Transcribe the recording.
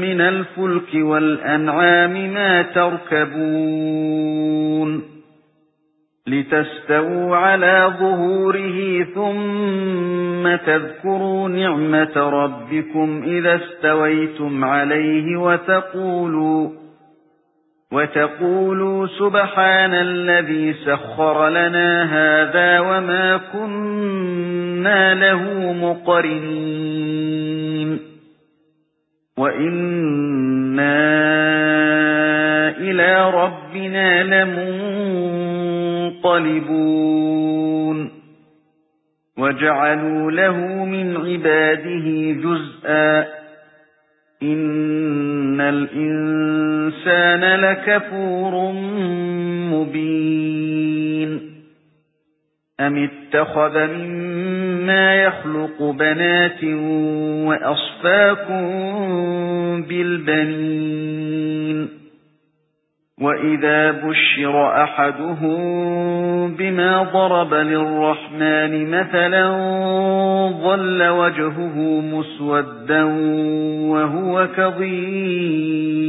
مِنَ الْفُلْكِ وَالْأَنْعَامِ مَا تَرْكَبُونَ لِتَسْتَوُوا عَلَى ظُهُورِهِ ثُمَّ تَذْكُرُوا نِعْمَةَ رَبِّكُمْ إِذَا اسْتَوَيْتُمْ عَلَيْهِ وَتَقُولُوا وَتَقُولُوا سُبْحَانَ الَّذِي سَخَّرَ لَنَا هَذَا وَمَا كُنَّا لَهُ مُقْرِنِينَ وَإِنَّا إِلَى رَبِّنَا لَمُنقَلِبُونَ وَجَعَلُوا لَهُ مِنْ عِبَادِهِ جُزءًا إِنَّ الْإِنسَانَ لَكَفُورٌ مُبِينٌ أَمِ اتَّخَذَ مِمَّا يَخْلُقُ بَنَاتٍ وَأَصْفَاكُم بِالْبَنِينَ وَإِذَا بُشِّرَ أَحَدُهُم بِمَا ضَرَبَ لِلرَّحْمَنِ مَثَلًا ظَلَّ وَجْهُهُ مُسْوَدًّا وَهُوَ كَظِيمٌ